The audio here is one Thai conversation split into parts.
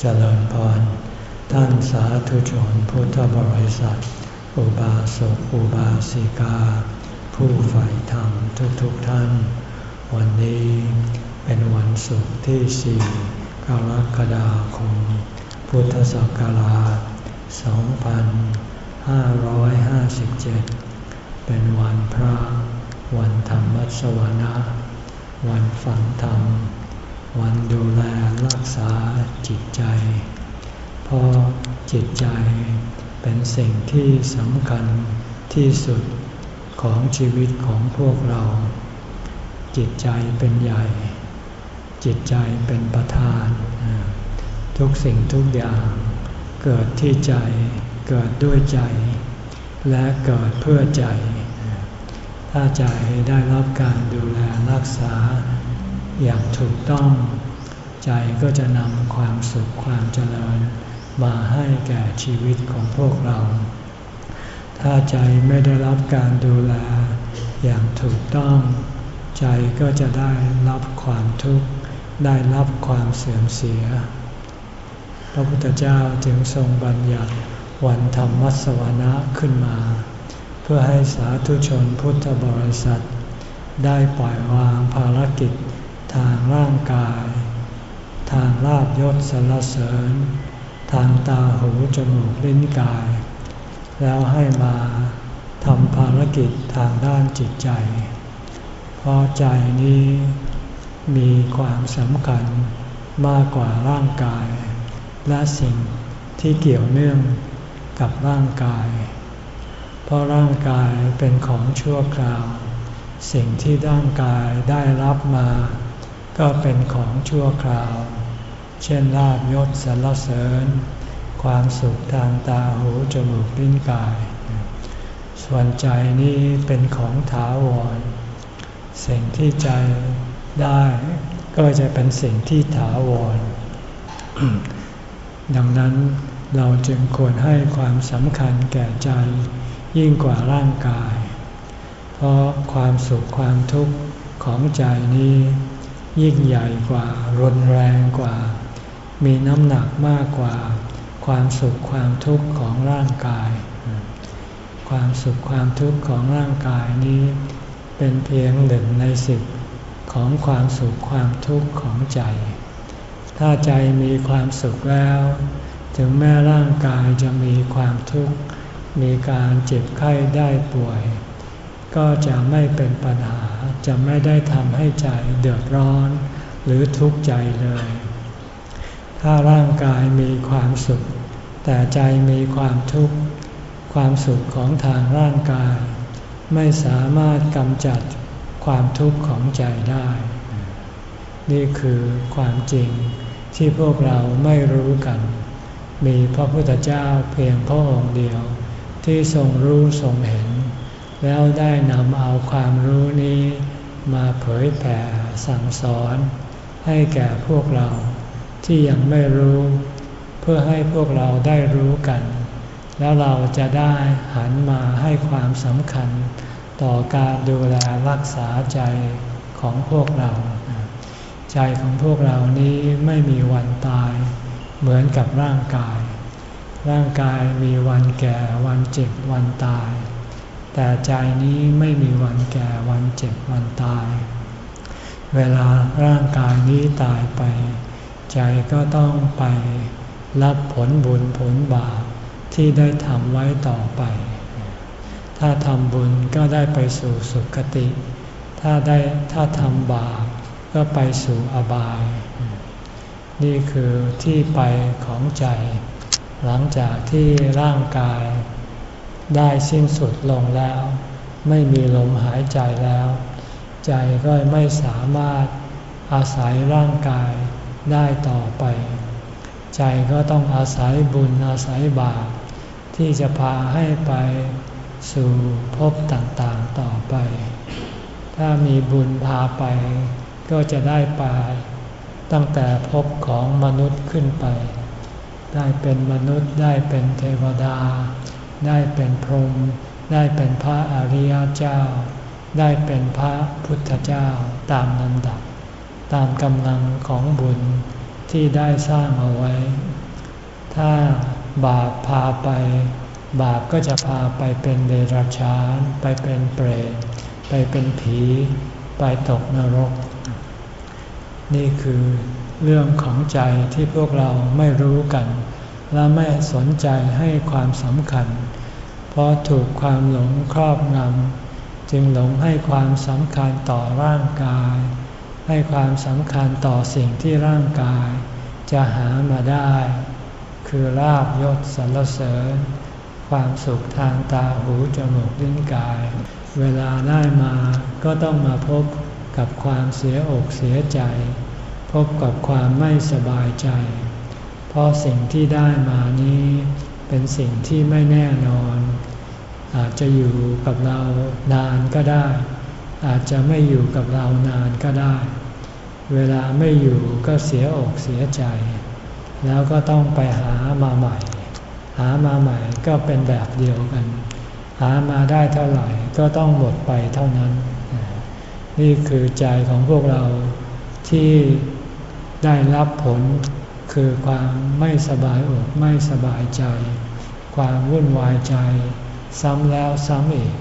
เจริญพร ท่านสาธุชนพุทธบริษัท อุบาสกอุบาสิกา ผู้ใฝ่ธรรมทุกๆทท่าน วันนี้เป็นวันศุกร์ที่สี่กรกฎาคม พุทธศักราช 2557 เป็นวันพระ วันธรรมสวนะ วันฟังธรรม วันดูแลรักษาจิตใจ เพราะจิตใจเป็นสิ่งที่สำคัญที่สุดของชีวิตของพวกเรา จิตใจเป็นใหญ่ จิตใจเป็นประธาน ทุกสิ่งทุกอย่างเกิดที่ใจเกิดด้วยใจ และเกิดเพื่อใจ ถ้าใจได้รับการดูแลรักษา อย่างถูกต้อง ใจก็จะนำความสุขความเจริญ มาให้แก่ชีวิตของพวกเรา ถ้าใจไม่ได้รับการดูแล อย่างถูกต้อง ใจก็จะได้รับความทุกข์ได้รับความเสื่อมเสีย พระพุทธเจ้าจึงทรงบัญญัติวันธรรมวัสวนะขึ้นมา เพื่อให้สาธุชนพุทธบริษัท ได้ปล่อยวางภารกิจ ทางร่างกาย ทางลาบยศสรรเสริญ ทางตาหูจมูกลิ้นกาย แล้วให้มาทำภารกิจทางด้านจิตใจ เพราะใจนี้มีความสำคัญมากกว่าร่างกาย และสิ่งที่เกี่ยวเนื่องกับร่างกาย เพราะร่างกายเป็นของชั่วคราว สิ่งที่ร่างกายได้รับมา ก็เป็นของชั่วคราว เช่นลาบยศสรรเสริญ ความสุขทางตาหูจมูกลิ้นกาย ส่วนใจนี้เป็นของถาวร สิ่งที่ใจได้ก็จะเป็นสิ่งที่ถาวร ดังนั้นเราจึงควรให้ความสำคัญแก่ใจยิ่งกว่าร่างกาย เพราะความสุขความทุกข์ของใจนี้ ยิ่งใหญ่กว่า รุนแรงกว่า มีน้ำหนักมากกว่า ความสุขความทุกข์ของร่างกาย ความสุขความทุกข์ของร่างกายนี้ เป็นเพียงหนึ่งในสิบของความสุขความทุกข์ของใจ ถ้าใจมีความสุขแล้ว ถึงแม้ร่างกายจะมีความทุกข์ มีการเจ็บไข้ได้ป่วย ก็จะไม่เป็นปัญหา จะไม่ได้ทำให้ใจเดือดร้อน หรือทุกข์ใจเลย ถ้าร่างกายมีความสุข แต่ใจมีความทุกข์ ความสุขของทางร่างกาย ไม่สามารถกำจัดความทุกข์ของใจได้ นี่คือความจริงที่พวกเราไม่รู้กัน มีพระพุทธเจ้าเพียงพระองค์เดียว ที่ทรงรู้ทรงเห็น แล้วได้นำเอาความรู้นี้ มาเผยแผ่สั่งสอนให้แก่พวกเราที่ยังไม่รู้ เพื่อให้พวกเราได้รู้กัน แล้วเราจะได้หันมาให้ความสำคัญ ต่อการดูแลรักษาใจของพวกเรา ใจของพวกเรานี้ไม่มีวันตาย เหมือนกับร่างกาย ร่างกายมีวันแก่วันเจ็บวันตาย แต่ใจนี้ไม่มีวันแก่วันเจ็บวันตาย เวลาร่างกายนี้ตายไป ใจก็ต้องไปรับผลบุญผลบาปที่ได้ทำไว้ต่อไป ถ้าทำบุญก็ได้ไปสู่สุคติ ถ้าได้ถ้าทำบาปก็ไปสู่อบาย นี่คือที่ไปของใจ หลังจากที่ร่างกาย ได้สิ้นสุดลงแล้ว ไม่มีลมหายใจแล้ว ใจก็ไม่สามารถอาศัยร่างกายได้ต่อไป ใจก็ต้องอาศัยบุญอาศัยบาปที่จะพาให้ไปสู่ภพต่างๆต่อไป ถ้ามีบุญพาไป ก็จะได้ไปตั้งแต่ภพของมนุษย์ขึ้นไป ได้เป็นมนุษย์ได้เป็นเทวดา ได้เป็นพรหมได้เป็นพระอริยเจ้า ได้เป็นพระพุทธเจ้าตามลำดับ ตามกำลังของบุญที่ได้สร้างเอาไว้ ถ้าบาปพาไป บาปก็จะพาไปเป็นเดรัจฉานไปเป็นเปรตไปเป็นผี ไปตกนรก นี่คือเรื่องของใจที่พวกเราไม่รู้กัน และไม่สนใจให้ความสำคัญ เพราะถูกความหลงครอบงำจึงหลงให้ความสำคัญต่อร่างกาย ให้ความสำคัญต่อสิ่งที่ร่างกาย จะหามาได้ คือลาบยศสรรเสริญ ความสุขทางตาหูจมูกลิ้นกาย เวลาได้มาก็ต้องมาพบกับความเสียอกเสียใจ พบกับความไม่สบายใจ ราะสิ่งที่ได้มานี้ เป็นสิ่งที่ไม่แน่นอน อาจจะอยู่กับเรานานก็ได้ อาจจะไม่อยู่กับเรานานก็ได้ เวลาไม่อยู่ก็เสียอกเสียใจ แล้วก็ต้องไปหามาใหม่ หามาใหม่ก็เป็นแบบเดียวกัน หามาได้เท่าไหร่ก็ต้องหมดไปเท่านั้น นี่คือใจของพวกเราที่ได้รับผล คือความไม่สบายอกไม่สบายใจ ความวุ่นวายใจ ซ้ำแล้วซ้ำอีก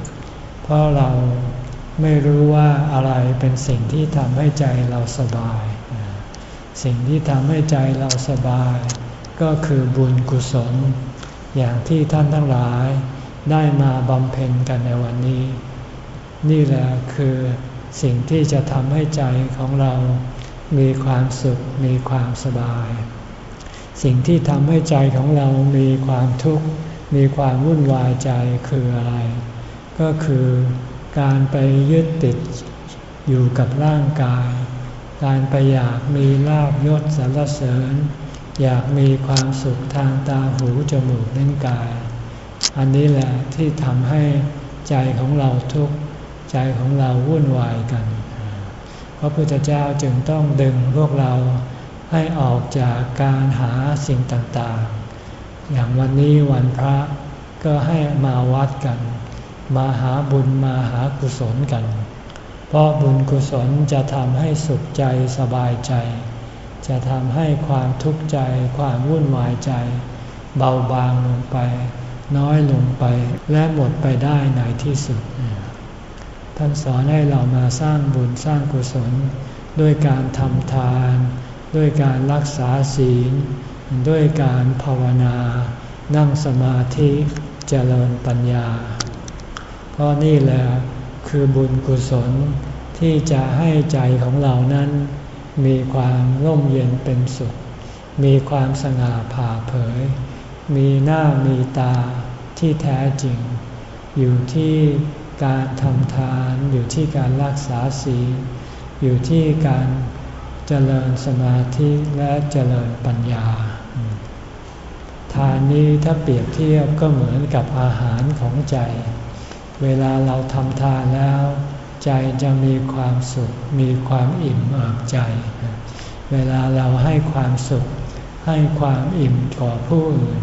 เพราะเราไม่รู้ว่าอะไรเป็นสิ่งที่ทำให้ใจเราสบาย สิ่งที่ทำให้ใจเราสบาย ก็คือบุญกุศล อย่างที่ท่านทั้งหลายได้มาบำเพ็ญกันในวันนี้ นี่แหละคือสิ่งที่จะทำให้ใจของเรามีความสุข มีความสบาย สิ่งที่ทำให้ใจของเรามีความทุกข์มีความวุ่นวายใจคืออะไร ก็คือการไปยึดติดอยู่กับร่างกาย การไปอยากมีลาบยศสรรเสริญ อยากมีความสุขทางตาหูจมูกนิ้นกาย อันนี้แหละที่ทำให้ใจของเราทุกข์ใจของเราวุ่นวายกัน พระพุทธเจ้าจึงต้องดึงพวกเรา ให้ออกจากการหาสิ่งต่างๆ อย่างวันนี้วันพระก็ให้มาวัดกัน มาหาบุญมาหากุศลกัน เพราะบุญกุศลจะทำให้สุขใจสบายใจ จะทำให้ความทุกข์ใจความวุ่นวายใจ เบาบางลงไป น้อยลงไปและหมดไปได้ในที่สุด ท่านสอนให้เรามาสร้างบุญสร้างกุศลด้วยการทำทาน ด้วยการรักษาศีล ด้วยการภาวนา นั่งสมาธิเจริญปัญญา เพราะนี่แหละคือบุญกุศลที่จะให้ใจของเรานั้น มีความร่มเย็นเป็นสุข มีความสง่าผ่าเผย มีหน้ามีตาที่แท้จริง อยู่ที่การทำทานอยู่ที่การรักษาศีลอยู่ที่การ เจริญสมาธิและเจริญปัญญา ทานนี้ถ้าเปรียบเทียบก็เหมือนกับอาหารของใจ เวลาเราทำทานแล้ว ใจจะมีความสุข มีความอิ่มเอิบใจ เวลาเราให้ความสุข ให้ความอิ่มก่อผู้อื่น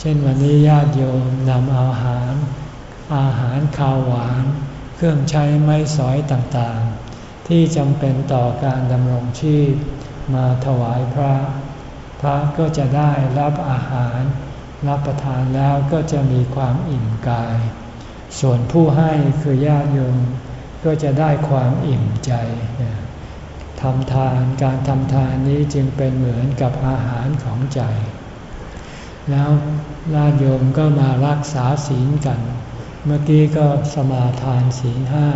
เช่นวันนี้ญาติโยมนำอาหาร อาหารข้าวหวาน เครื่องใช้ไม้สอยต่างๆ ที่จำเป็นต่อการดำรงชีพมาถวายพระ พระก็จะได้รับอาหาร รับประทานแล้วก็จะมีความอิ่มกาย ส่วนผู้ให้คือญาติโยมก็จะได้ความอิ่มใจทำทานการทำทานนี้จึงเป็นเหมือนกับอาหารของใจ แล้วญาติโยมก็มารักษาศีลกัน เมื่อกี้ก็สมาทานศีลห้า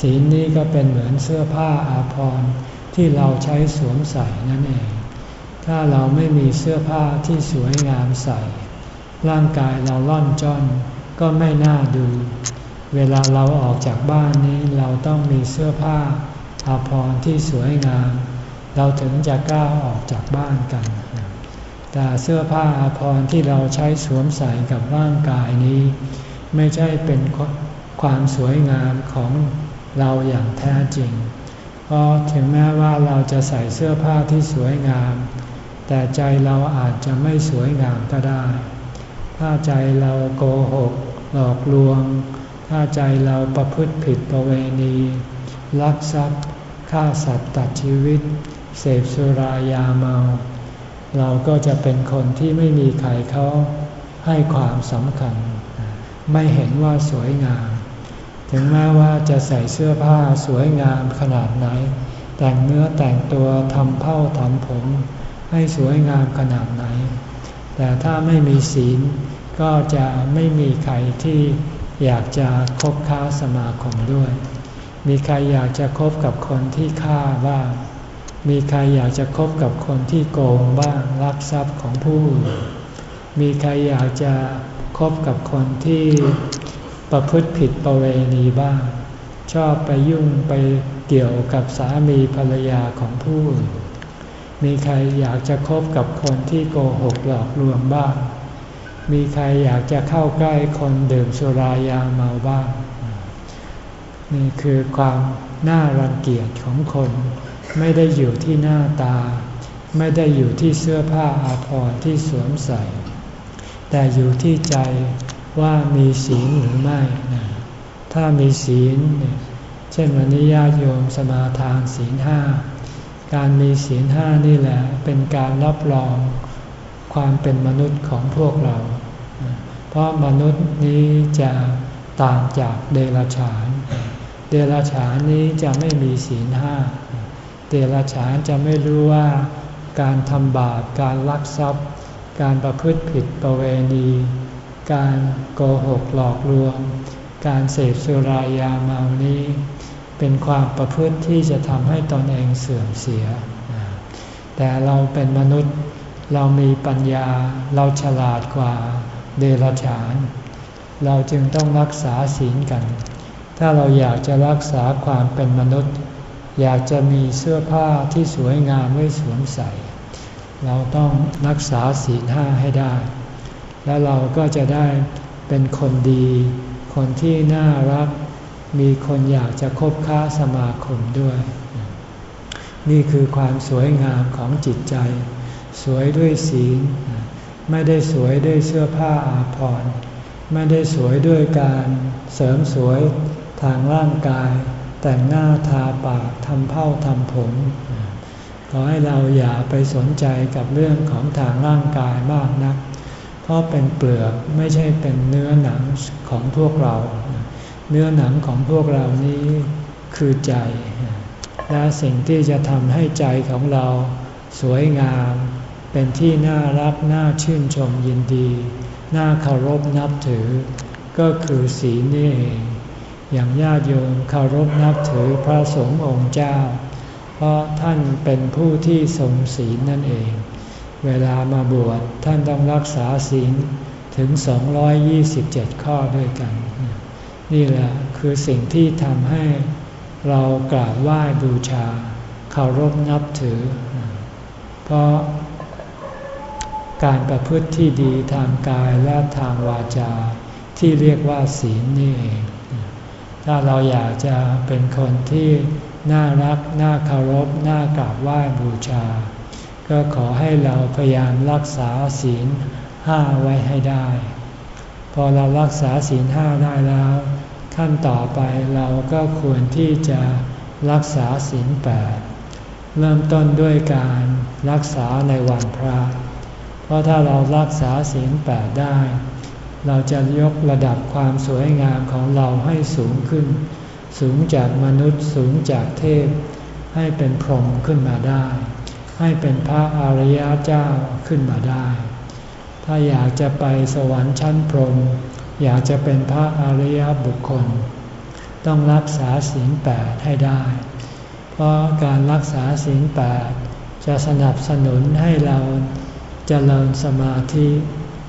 ศีลนี้ก็เป็นเหมือนเสื้อผ้าอาภรณ์ที่เราใช้สวมใส่นั่นเอง ถ้าเราไม่มีเสื้อผ้าที่สวยงามใส่ ร่างกายเราล่อนจ้อนก็ไม่น่าดู เวลาเราออกจากบ้านนี้เราต้องมีเสื้อผ้าอาภรณ์ที่สวยงาม เราถึงจะกล้าออกจากบ้านกัน แต่เสื้อผ้าอาภรณ์ที่เราใช้สวมใส่กับร่างกายนี้ ไม่ใช่เป็นความสวยงามของ เราอย่างแท้จริง เพราะถึงแม้ว่าเราจะใส่เสื้อผ้าที่สวยงาม แต่ใจเราอาจจะไม่สวยงามก็ได้ ถ้าใจเราโกหก หลอกลวง ถ้าใจเราประพฤติผิดประเวณี ลักทรัพย์ ฆ่าสัตว์ตัดชีวิต เสพสุรายาเมา เราก็จะเป็นคนที่ไม่มีใครเขาให้ความสำคัญ ไม่เห็นว่าสวยงาม ถึงแม้ว่าจะใส่เสื้อผ้าสวยงามขนาดไหน แต่งเนื้อแต่งตัวทำเผ้าทำผม ให้สวยงามขนาดไหน แต่ถ้าไม่มีศีลก็จะไม่มีใครที่อยากจะคบค้าสมาคมด้วย มีใครอยากจะคบกับคนที่ฆ่าบ้าง มีใครอยากจะคบกับคนที่โกงบ้างลักทรัพย์ของผู้อื่นมีใครอยากจะคบกับคนที่ ประพฤติผิดประเวณีบ้าง ชอบไปยุ่งไปเกี่ยวกับสามีภรรยาของผู้อื่นมีใครอยากจะคบกับคนที่โกหกหลอกลวงบ้าง มีใครอยากจะเข้าใกล้คนดื่มสุรายาเมาบ้าง นี่คือความน่ารังเกียจของคน ไม่ได้อยู่ที่หน้าตา ไม่ได้อยู่ที่เสื้อผ้าอาภรณ์ที่สวมใส่ แต่อยู่ที่ใจ ว่ามีศีลหรือไม่ ถ้ามีศีล เช่นวันนี้ญาติโยมสมาทานศีลห้า การมีศีลห้านี่แหละเป็นการรับรองความเป็นมนุษย์ของพวกเรา เพราะมนุษย์นี้จะต่างจากเดรัจฉาน เดรัจฉานนี้จะไม่มีศีลห้า เดรัจฉานจะไม่รู้ว่าการทำบาป การลักทรัพย์ การประพฤติผิดประเวณี การโกหกหลอกลวง การเสพสุรายาเมานี้ เป็นความประพฤติที่จะทำให้ตนเองเสื่อมเสีย แต่เราเป็นมนุษย์เรามีปัญญาเราฉลาดกว่าเดรัจฉาน เราจึงต้องรักษาศีลกัน ถ้าเราอยากจะรักษาความเป็นมนุษย์ อยากจะมีเสื้อผ้าที่สวยงามไว้สวมใส่ เราต้องรักษาศีลห้าให้ได้ แล้วเราก็จะได้เป็นคนดี คนที่น่ารัก มีคนอยากจะคบค้าสมาคมด้วย นี่คือความสวยงามของจิตใจ สวยด้วยศีล ไม่ได้สวยด้วยเสื้อผ้าอาภรณ์ ไม่ได้สวยด้วยการเสริมสวยทางร่างกาย แต่งหน้าทาปากทำเผ้าทำผม ขอให้เราอย่าไปสนใจกับเรื่องของทางร่างกายมากนัก เพราะเป็นเปลือกไม่ใช่เป็นเนื้อหนังของพวกเรา เนื้อหนังของพวกเรานี้คือใจ และสิ่งที่จะทำให้ใจของเราสวยงาม เป็นที่น่ารักน่าชื่นชมยินดี น่าเคารพนับถือ ก็คือศีลนี่เองอย่างญาติโยมเคารพนับถือพระสงฆ์องค์เจ้า เพราะท่านเป็นผู้ที่ทรงศีลนั่นเอง เวลามาบวชท่านต้องรักษาศีลถึง 227 ข้อด้วยกัน นี่แหละคือสิ่งที่ทำให้เรากราบไหว้บูชาเคารพนับถือ เพราะการประพฤติที่ดีทางกายและทางวาจาที่เรียกว่าศีลนี่เอง ถ้าเราอยากจะเป็นคนที่น่ารัก น่าเคารพ น่ากราบไหว้บูชา ก็ขอให้เราพยายามรักษาศีลห้าไว้ให้ได้ พอเรารักษาศีลห้าได้แล้ว ขั้นต่อไปเราก็ควรที่จะรักษาศีลแปดเริ่มต้นด้วยการรักษาในวันพระ เพราะถ้าเรารักษาศีลแปดได้ เราจะยกระดับความสวยงามของเราให้สูงขึ้น สูงจากมนุษย์สูงจากเทพ ให้เป็นพรหมขึ้นมาได้ ให้เป็นพระอริยเจ้าขึ้นมาได้ ถ้าอยากจะไปสวรรค์ชั้นพรหมอยากจะเป็นพระอริยบุคคล ต้องรักษาศีลแปดให้ได้ เพราะการรักษาศีลแปดจะสนับสนุนให้เราเจริญสมาธิ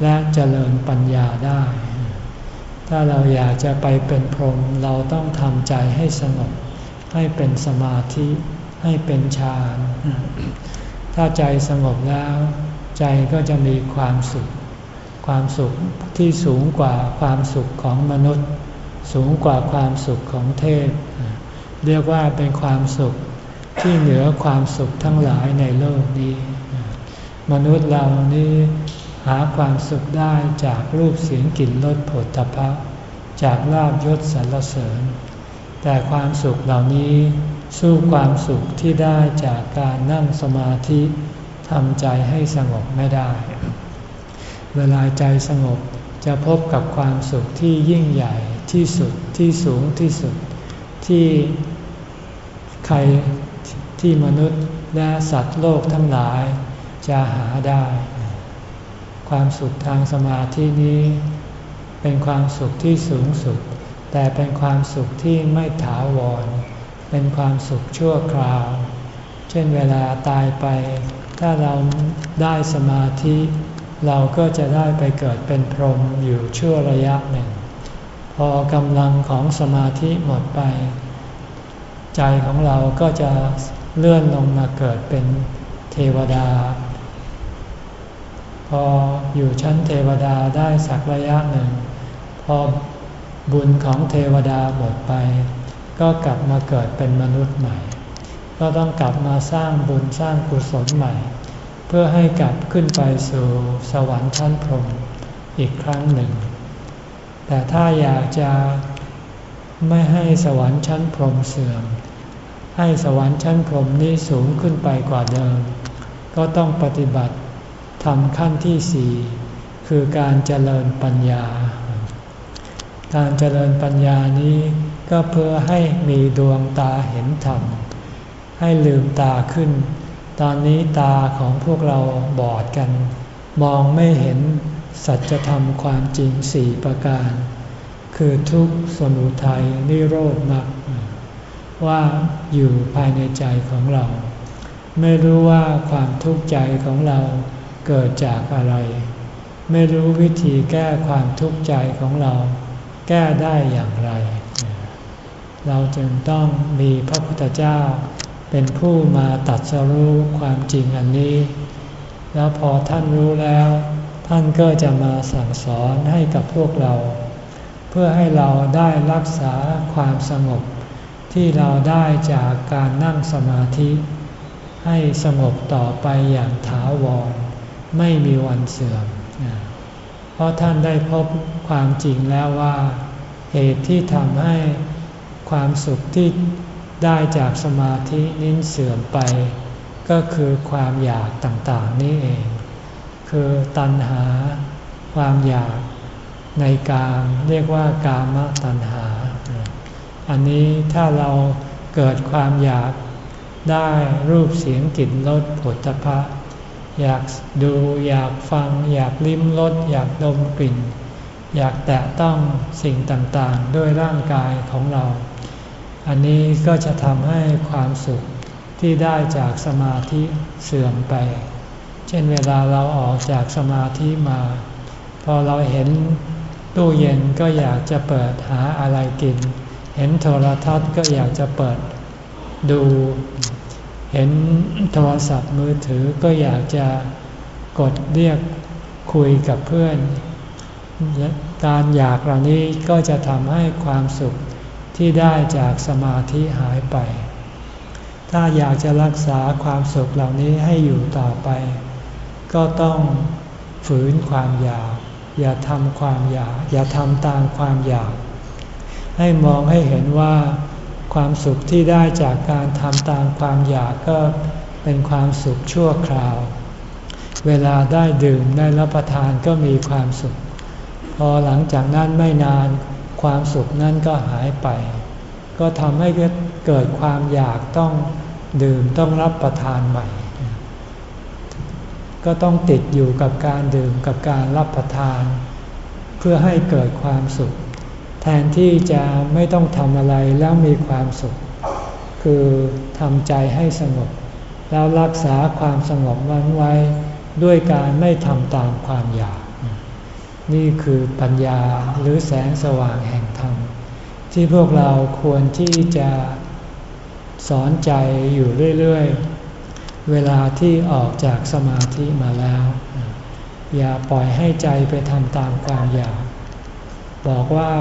และเจริญปัญญาได้ ถ้าเราอยากจะไปเป็นพรหมเราต้องทำใจให้สงบให้เป็นสมาธิให้เป็นฌาน ถ้าใจสงบแล้ว ใจก็จะมีความสุข ความสุขที่สูงกว่าความสุขของมนุษย์ สูงกว่าความสุขของเทพ เรียกว่าเป็นความสุขที่เหนือความสุขทั้งหลายในโลกนี้ มนุษย์เรานี้หาความสุขได้จากรูปเสียงกลิ่นรสผลตภะจากลาบยศสรรเสริญ แต่ความสุขเหล่านี้ สู้ความสุขที่ได้จากการนั่งสมาธิทำใจให้สงบไม่ได้ เวลาใจสงบจะพบกับความสุขที่ยิ่งใหญ่ที่สุดที่สูงที่สุดที่ใครที่มนุษย์และสัตว์โลกทั้งหลายจะหาได้ ความสุขทางสมาธินี้ เป็นความสุขที่สูงสุด แต่เป็นความสุขที่ไม่ถาวร เป็นความสุขชั่วคราว เช่นเวลาตายไป ถ้าเราได้สมาธิ เราก็จะได้ไปเกิดเป็นพรหมอยู่ชั่วระยะหนึ่ง พอกำลังของสมาธิหมดไป ใจของเราก็จะเลื่อนลงมาเกิดเป็นเทวดา พออยู่ชั้นเทวดาได้สักระยะหนึ่ง พอบุญของเทวดาหมดไป ก็กลับมาเกิดเป็นมนุษย์ใหม่ ก็ต้องกลับมาสร้างบุญสร้างกุศลใหม่ เพื่อให้กลับขึ้นไปสู่สวรรค์ชั้นพรหมอีกครั้งหนึ่ง แต่ถ้าอยากจะไม่ให้สวรรค์ชั้นพรหมเสื่อม ให้สวรรค์ชั้นพรหมนี้สูงขึ้นไปกว่าเดิม ก็ต้องปฏิบัติทำขั้นที่สี่คือการเจริญปัญญา การเจริญปัญญานี้ ก็เพื่อให้มีดวงตาเห็นธรรม ให้ลืมตาขึ้น ตอนนี้ตาของพวกเราบอดกัน มองไม่เห็นสัจธรรมความจริงสี่ประการ คือทุกข์สมุทัยนิโรธมรรคว่าอยู่ภายในใจของเรา ไม่รู้ว่าความทุกข์ใจของเราเกิดจากอะไร ไม่รู้วิธีแก้ความทุกข์ใจของเรา แก้ได้อย่างไร เราจึงต้องมีพระพุทธเจ้า เป็นผู้มาตัดสรู้ความจริงอันนี้ แล้วพอท่านรู้แล้ว ท่านก็จะมาสั่งสอนให้กับพวกเรา เพื่อให้เราได้รักษาความสงบ ที่เราได้จากการนั่งสมาธิ ให้สงบต่อไปอย่างถาวร ไม่มีวันเสื่อม เพราะท่านได้พบความจริงแล้วว่า เหตุที่ทำให้ ความสุขที่ได้จากสมาธินิ้นเสื่อมไป ก็คือความอยากต่างๆนี่เอง คือตัณหา ความอยากในการเรียกว่ากามตัณหา อันนี้ถ้าเราเกิดความอยากได้รูปเสียงกลิ่นรสผลตภะอยากดูอยากฟัง อยากลิ้มรสอยากดมกลิ่น อยากแตะต้องสิ่งต่างๆ ด้วยร่างกายของเรา อันนี้ก็จะทำให้ความสุขที่ได้จากสมาธิเสื่อมไป เช่นเวลาเราออกจากสมาธิมา พอเราเห็นตู้เย็นก็อยากจะเปิดหาอะไรกิน เห็นโทรทัศน์ก็อยากจะเปิดดู เห็นโทรศัพท์มือถือก็อยากจะกดเรียกคุยกับเพื่อน การอยากเหล่านี้ก็จะทำให้ความสุข ที่ได้จากสมาธิหายไป ถ้าอยากจะรักษาความสุขเหล่านี้ให้อยู่ต่อไป ก็ต้องฝืนความอยาก อย่าทำความอยาก อย่าทำตามความอยาก ให้มองให้เห็นว่าความสุขที่ได้จากการทำตามความอยากก็เป็นความสุขชั่วคราว เวลาได้ดื่มได้รับประทานก็มีความสุข พอหลังจากนั้นไม่นาน ความสุขนั้นก็หายไป ก็ทำให้เกิดความอยากต้องดื่มต้องรับประทานใหม่ ก็ต้องติดอยู่กับการดื่มกับการรับประทาน เพื่อให้เกิดความสุข แทนที่จะไม่ต้องทำอะไรแล้วมีความสุข คือทำใจให้สงบ แล้วรักษาความสงบนั้นไว้ด้วยการไม่ทำตามความอยาก นี่คือปัญญาหรือแสงสว่างแห่งธรรม ที่พวกเราควรที่จะสอนใจอยู่เรื่อยๆ เวลาที่ออกจากสมาธิมาแล้ว อย่าปล่อยให้ใจไปทำตามความอยาก บอกว่า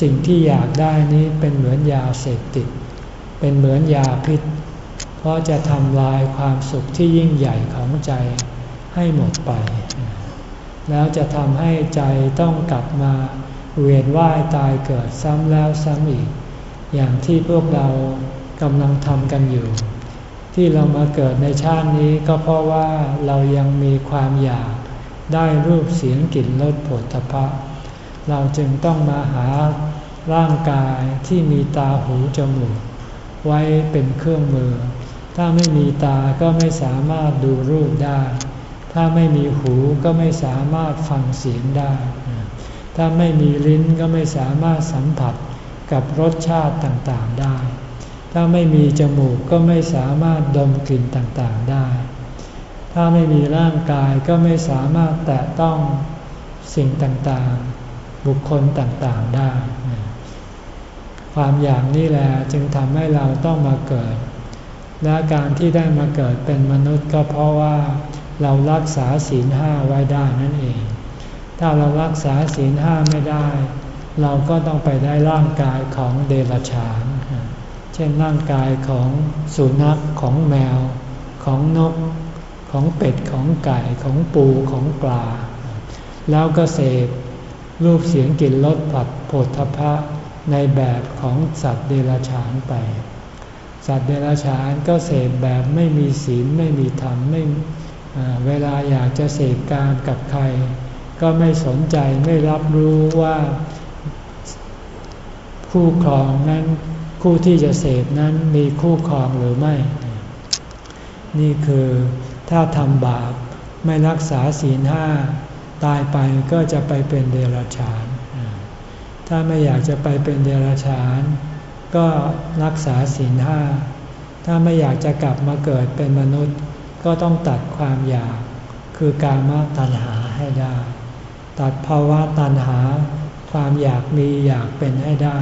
สิ่งที่อยากได้นี้เป็นเหมือนยาเสพติด เป็นเหมือนยาพิษ เพราะจะทำลายความสุขที่ยิ่งใหญ่ของใจให้หมดไป แล้วจะทำให้ใจต้องกลับมาเวียนว่ายตายเกิดซ้ำแล้วซ้ำอีก อย่างที่พวกเรากำลังทำกันอยู่ ที่เรามาเกิดในชาตินี้ก็เพราะว่าเรายังมีความอยากได้รูปเสียงกลิ่นรสผลทพะ เราจึงต้องมาหาร่างกายที่มีตาหูจมูก ไว้เป็นเครื่องมือ ถ้าไม่มีตาก็ไม่สามารถดูรูปได้ ถ้าไม่มีหูก็ไม่สามารถฟังเสียงได้ ถ้าไม่มีลิ้นก็ไม่สามารถสัมผัสกับรสชาติต่างๆได้ ถ้าไม่มีจมูกก็ไม่สามารถดมกลิ่นต่างๆได้ ถ้าไม่มีร่างกายก็ไม่สามารถแตะต้องสิ่งต่างๆ บุคคลต่างๆได้ ความอย่ากนี่แหละจึงทำให้เราต้องมาเกิด และการที่ได้มาเกิดเป็นมนุษย์ก็เพราะว่า เรารักษาศีลห้าไว้ได้นั่นเอง ถ้าเรารักษาศีลห้าไม่ได้ เราก็ต้องไปได้ร่างกายของเดรัจฉาน เช่นร่างกายของสุนัขของแมว ของนก ของเป็ดของไก่ของปูของปลา แล้วก็เสพรูปเสียงกลิ่นรสผัดโผฏฐพะในแบบของสัตว์เดรัจฉานไป สัตว์เดรัจฉานก็เสพแบบไม่มีศีลไม่มีธรรมไม่ เวลาอยากจะเสพการกับใคร ก็ไม่สนใจไม่รับรู้ว่าคู่ครองนั้นคู่ที่จะเสพนั้นมีคู่ครองหรือไม่ นี่คือถ้าทำบาปไม่รักษาศีลห้าตายไปก็จะไปเป็นเดรัจฉาน ถ้าไม่อยากจะไปเป็นเดรัจฉาน ก็รักษาศีลห้า ถ้าไม่อยากจะกลับมาเกิดเป็นมนุษย์ ก็ต้องตัดความอยากคือการมาตัณหาให้ได้ ตัดภาวะตัณหา ความอยากมีอยากเป็นให้ได้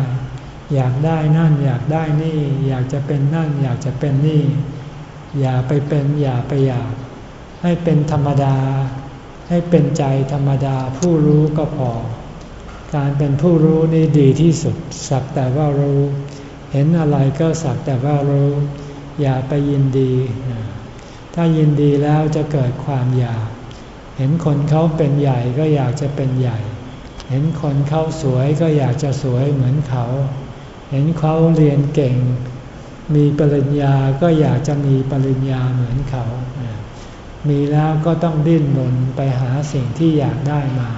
อยากได้นั่นอยากได้นี่ อยากจะเป็นนั่นอยากจะเป็นนี่ อย่าไปเป็นอย่าไปอยาก ให้เป็นธรรมดา ให้เป็นใจธรรมดาผู้รู้ก็พอ การเป็นผู้รู้นี่ดีที่สุด สักแต่ว่ารู้ เห็นอะไรก็สักแต่ว่ารู้ อย่าไปยินดี ถ้ายินดีแล้วจะเกิดความอยาก เห็นคนเขาเป็นใหญ่ก็อยากจะเป็นใหญ่ เห็นคนเขาสวยก็อยากจะสวยเหมือนเขา เห็นเขาเรียนเก่ง มีปริญญาก็อยากจะมีปริญญาเหมือนเขา มีแล้วก็ต้องดิ้นรนไปหาสิ่งที่อยากได้มา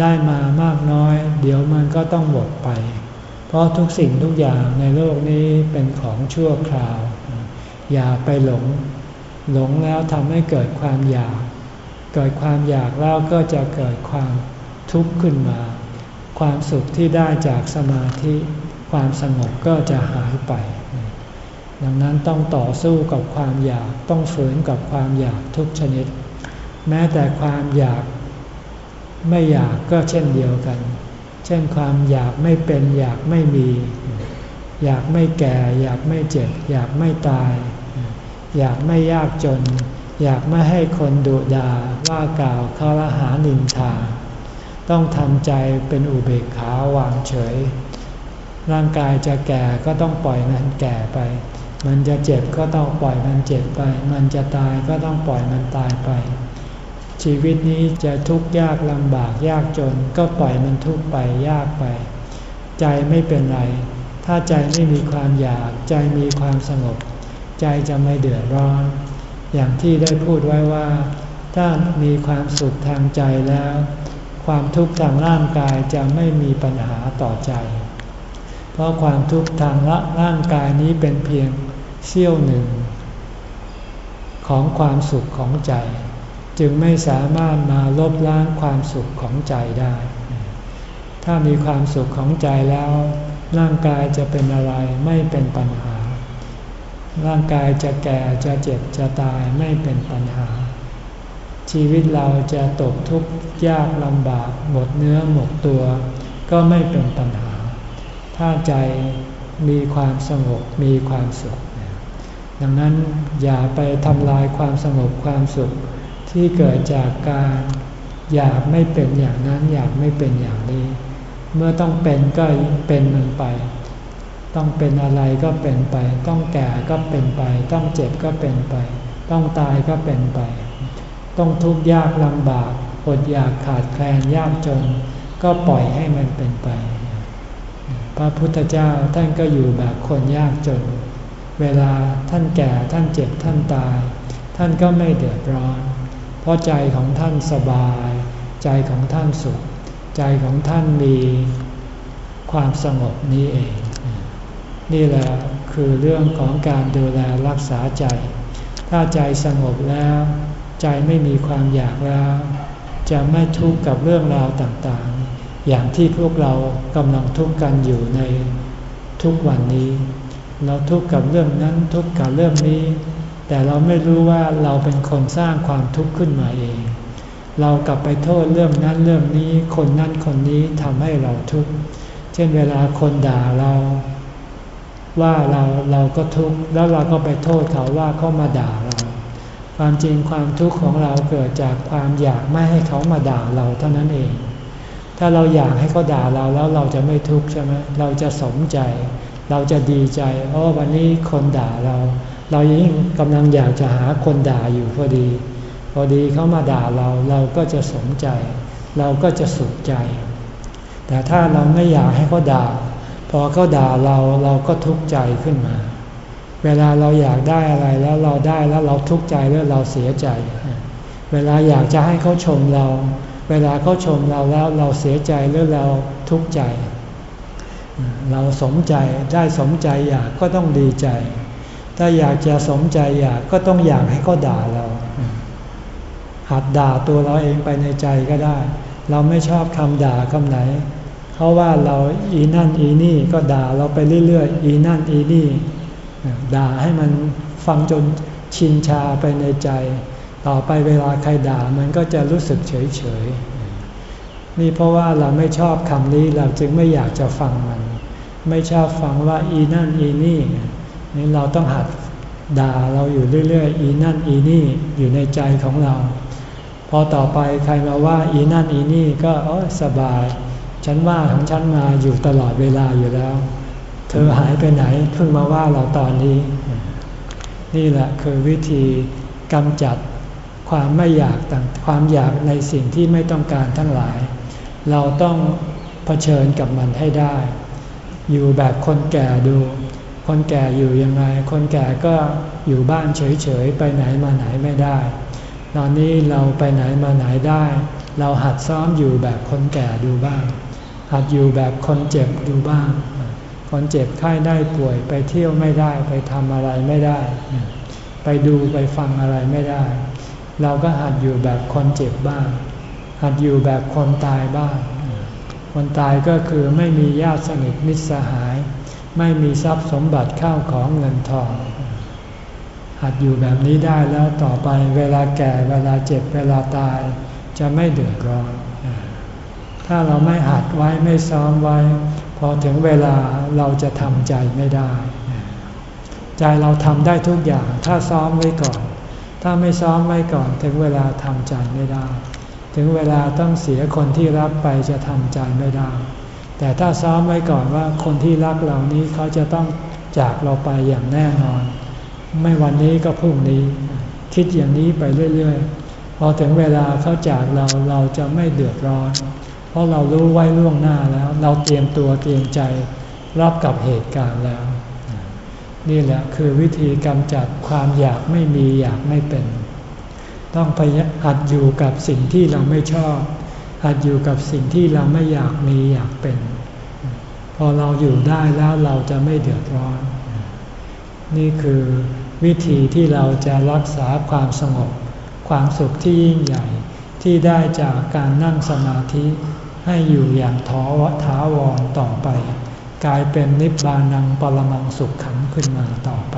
ได้มามากน้อย เดี๋ยวมันก็ต้องหมดไป เพราะทุกสิ่งทุกอย่างในโลกนี้เป็นของชั่วคราว อย่าไปหลง หลงแล้วทำให้เกิดความอยาก เกิดความอยากแล้วก็จะเกิดความทุกข์ขึ้นมา ความสุขที่ได้จากสมาธิความสงบก็จะหายไป ดังนั้นต้องต่อสู้กับความอยากต้องฝืนกับความอยากทุกชนิด แม้แต่ความอยากไม่อยากก็เช่นเดียวกัน เช่นความอยากไม่เป็นอยากไม่มี อยากไม่แก่ อยากไม่เจ็บ อยากไม่ตาย อยากไม่ยากจน อยากไม่ให้คนดุดาว่ากล่าวคารหานินทา ต้องทำใจเป็นอุเบกขาวางเฉย ร่างกายจะแก่ก็ต้องปล่อยมันแก่ไป มันจะเจ็บก็ต้องปล่อยมันเจ็บไป มันจะตายก็ต้องปล่อยมันตายไป ชีวิตนี้จะทุกข์ยากลำบากยากจน ก็ปล่อยมันทุกข์ไปยากไป ใจไม่เป็นไรถ้าใจไม่มีความอยากใจมีความสงบ ใจจะไม่เดือดร้อน อย่างที่ได้พูดไว้ว่า ถ้ามีความสุขทางใจแล้ว ความทุกข์ทางร่างกายจะไม่มีปัญหาต่อใจ เพราะความทุกข์ทางร่างกายนี้เป็นเพียงเสี้ยวหนึ่ง ของความสุขของใจ จึงไม่สามารถมาลบล้างความสุขของใจได้ ถ้ามีความสุขของใจแล้ว ร่างกายจะเป็นอะไรไม่เป็นปัญหา ร่างกายจะแก่จะเจ็บจะตายไม่เป็นปัญหา ชีวิตเราจะตกทุกข์ยากลำบากหมดเนื้อหมดตัว ก็ไม่เป็นปัญหา ถ้าใจมีความสงบมีความสุข ดังนั้นอย่าไปทำลายความสงบความสุข ที่เกิดจากการอยากไม่เป็นอย่างนั้นอยากไม่เป็นอย่างนี้ เมื่อต้องเป็นก็เป็นมันไป ต้องเป็นอะไรก็เป็นไป ต้องแก่ก็เป็นไป ต้องเจ็บก็เป็นไป ต้องตายก็เป็นไป ต้องทุกข์ยากลำบาก อดอยากขาดแคลนยากจน ก็ปล่อยให้มันเป็นไป พระพุทธเจ้าท่านก็อยู่แบบคนยากจน เวลาท่านแก่ท่านเจ็บท่านตาย ท่านก็ไม่เดือดร้อน เพราะใจของท่านสบาย ใจของท่านสุข ใจของท่านมีความสงบนี้เอง นี่แหละคือเรื่องของการดูแลรักษาใจ ถ้าใจสงบแล้ว ใจไม่มีความอยากแล้ว จะไม่ทุกข์กับเรื่องราวต่างๆ อย่างที่พวกเรากำลังทุกข์กันอยู่ในทุกวันนี้ เราทุกข์กับเรื่องนั้นทุกข์กับเรื่องนี้ แต่เราไม่รู้ว่าเราเป็นคนสร้างความทุกข์ขึ้นมาเอง เรากลับไปโทษเรื่องนั้นเรื่องนี้ คนนั้นคนนี้ทำให้เราทุกข์ เช่นเวลาคนด่าเรา ว่าเราเราก็ทุกข์แล้วเราก็ไปโทษเขาว่าเขามาด่าเรา ความจริงความทุกข์ของเราเกิดจากความอยากไม่ให้เขามาด่าเราเท่านั้นเอง ถ้าเราอยากให้เขาด่าเราแล้วเราจะไม่ทุกข์ใช่ไหมเราจะสมใจ เราจะดีใจเพราะวันนี้คนด่าเรา เรายิ่งกำลังอยากจะหาคนด่าอยู่พอดี พอดีเขามาด่าเราเราก็จะสมใจ เราก็จะสุขใจ แต่ถ้าเราไม่อยากให้เขาด่า พอเขาด่าเราเราก็ทุกข์ใจขึ้นมา เวลาเราอยากได้อะไรแล้วเราได้แล้วเราทุกข์ใจแล้วเราเสียใจ เวลาอยากจะให้เขาชมเรา เวลาเขาชมเราแล้วเราเสียใจหรือเราทุกข์ใจ เราสมใจได้สมใจอยากก็ต้องดีใจ ถ้าอยากจะสมใจอยากก็ต้องอยากให้เขาด่าเรา หัดด่าตัวเราเองไปในใจก็ได้ เราไม่ชอบคำด่าคำไหน เขาว่าเราอีนั่นอีนี่ก็ด่าเราไปเรื่อยๆ อีนั่นอีนี่ ด่าให้มันฟังจนชินชาไปในใจ ต่อไปเวลาใครด่ามันก็จะรู้สึกเฉยๆ นี่เพราะว่าเราไม่ชอบคำนี้เราจึงไม่อยากจะฟังมัน ไม่ชอบฟังว่าอีนั่นอีนี่นี่เราต้องหัดด่าเราอยู่เรื่อยๆ อีนั่นอีนี่อยู่ในใจของเรา พอต่อไปใครมาว่าอีนั่นอีนี่ก็อสบาย ฉันว่าของฉันมาอยู่ตลอดเวลาอยู่แล้ว เธอหายไปไหนเพิ่งมาว่าเราตอนนี้ นี่แหละคือวิธีกำจัดความไม่อยากต่างความอยากในสิ่งที่ไม่ต้องการทั้งหลาย เราต้องเผชิญกับมันให้ได้ อยู่แบบคนแก่ดู คนแก่อยู่ยังไง คนแก่ก็อยู่บ้านเฉยๆ ไปไหนมาไหนไม่ได้ ตอนนี้เราไปไหนมาไหนได้ เราหัดซ้อมอยู่แบบคนแก่ดูบ้าง หัดอยู่แบบคนเจ็บดูบ้าง คนเจ็บไข้ได้ป่วยไปเที่ยวไม่ได้ไปทำอะไรไม่ได้ ไปดูไปฟังอะไรไม่ได้ เราก็หัดอยู่แบบคนเจ็บบ้าง หัดอยู่แบบคนตายบ้าง คนตายก็คือไม่มีญาติสนิทมิตรสหาย ไม่มีทรัพย์สมบัติเข้าของเงินทอง หัดอยู่แบบนี้ได้แล้วต่อไปเวลาแก่เวลาเจ็บเวลาตายจะไม่เดือดร้อน ถ้าเราไม่หัดไว้ไม่ซ้อมไว้ พอถึงเวลาเราจะทำใจไม่ได้ ใจเราทำได้ทุกอย่าง ถ้าซ้อมไว้ก่อน ถ้าไม่ซ้อมไว้ก่อน ถึงเวลาทำใจไม่ได้ ถึงเวลาต้องเสียคนที่รักไปจะทำใจไม่ได้ แต่ถ้าซ้อมไว้ก่อนว่าคนที่รักเหล่านี้เขาจะต้องจากเราไปอย่างแน่นอน ไม่วันนี้ก็พรุ่งนี้ คิดอย่างนี้ไปเรื่อยๆ พอถึงเวลาเขาจากเราเราจะไม่เดือดร้อน เพราะเรารู้ไว้ล่วงหน้าแล้ว เราเตรียมตัวเตรียมใจรับกับเหตุการณ์แล้ว นี่แหละคือวิธีกำจัดความอยากไม่มีอยากไม่เป็น ต้องพยหัดอยู่กับสิ่งที่เราไม่ชอบ หัดอยู่กับสิ่งที่เราไม่อยากมีอยากเป็น พอเราอยู่ได้แล้วเราจะไม่เดือดร้อน นี่คือวิธีที่เราจะรักษาความสงบ ความสุขที่ยิ่งใหญ่ที่ได้จากการนั่งสมาธิ ให้อยู่อย่างท้อวถาวรต่อไป กลายเป็นนิพพานังปรมังสุขขังขึ้นมาต่อไป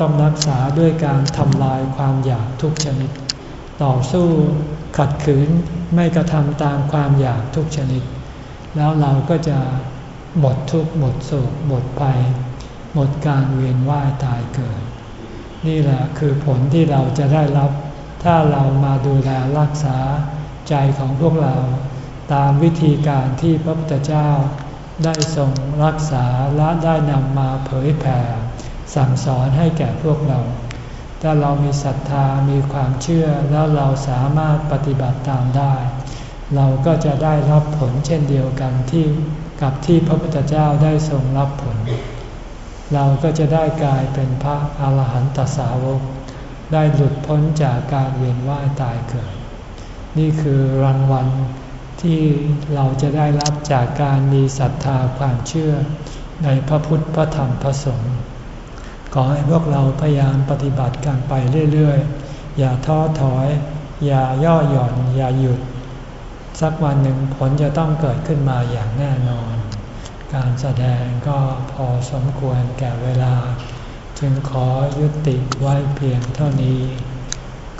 ต้องรักษาด้วยการทำลายความอยากทุกชนิด ต่อสู้ขัดขืนไม่กระทำตามความอยากทุกชนิด แล้วเราก็จะหมดทุกหมดโศกหมดภัย หมดการเวียนว่ายตายเกิด นี่แหละคือผลที่เราจะได้รับ ถ้าเรามาดูแลรักษา ใจของพวกเราตามวิธีการที่พระพุทธเจ้าได้ทรงรักษาและได้นำมาเผยแผ่ สั่งสอนให้แก่พวกเรา ถ้าเรามีศรัทธามีความเชื่อแล้วเราสามารถปฏิบัติตามได้ เราก็จะได้รับผลเช่นเดียวกันที่กับที่พระพุทธเจ้าได้ทรงรับผล เราก็จะได้กลายเป็นพระอาหารหันตสาวก ได้หลุดพ้นจากการเวียนว่ายตายเกิด นี่คือรางวัลที่เราจะได้รับจากการมีศรัทธาความเชื่อในพระพุทธพระธรรมพระสงฆ์ขอให้พวกเราพยายามปฏิบัติกันไปเรื่อยๆ อย่าท้อถอย อย่าย่อหย่อน อย่าหยุด สักวันหนึ่งผลจะต้องเกิดขึ้นมาอย่างแน่นอน การแสดงก็พอสมควรแก่เวลา จึงขอยุติไว้เพียงเท่านี้